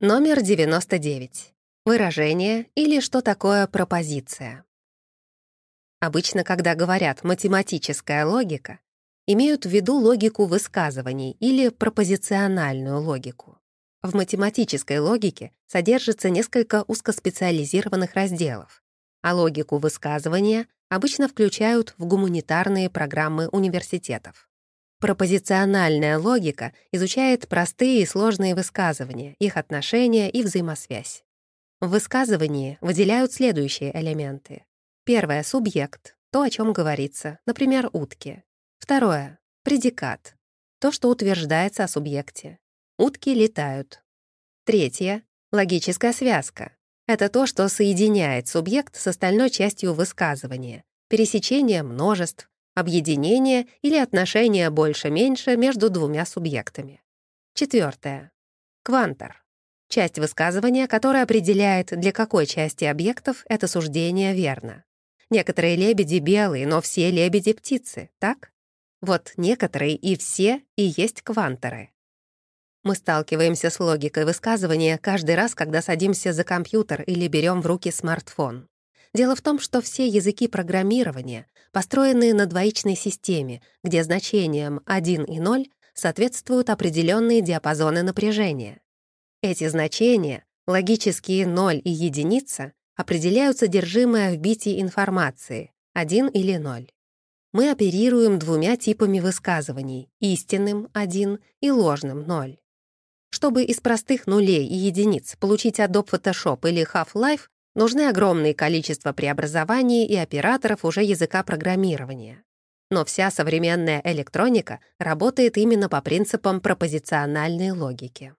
Номер 99. Выражение или что такое пропозиция. Обычно, когда говорят «математическая логика», имеют в виду логику высказываний или пропозициональную логику. В математической логике содержится несколько узкоспециализированных разделов, а логику высказывания обычно включают в гуманитарные программы университетов. Пропозициональная логика изучает простые и сложные высказывания, их отношения и взаимосвязь. В высказывании выделяют следующие элементы. Первое — субъект, то, о чем говорится, например, утки. Второе — предикат, то, что утверждается о субъекте. Утки летают. Третье — логическая связка. Это то, что соединяет субъект с остальной частью высказывания, пересечение множеств, объединение или отношение больше-меньше между двумя субъектами. Четвертое. Квантор. Часть высказывания, которая определяет, для какой части объектов это суждение верно. Некоторые лебеди белые, но все лебеди птицы, так? Вот некоторые и все и есть кванторы. Мы сталкиваемся с логикой высказывания каждый раз, когда садимся за компьютер или берем в руки смартфон. Дело в том, что все языки программирования построены на двоичной системе, где значениям 1 и 0 соответствуют определенные диапазоны напряжения. Эти значения, логические 0 и единица, определяют содержимое в бите информации, 1 или 0. Мы оперируем двумя типами высказываний — истинным 1 и ложным 0. Чтобы из простых нулей и единиц получить Adobe Photoshop или Half-Life, нужны огромные количества преобразований и операторов уже языка программирования. Но вся современная электроника работает именно по принципам пропозициональной логики.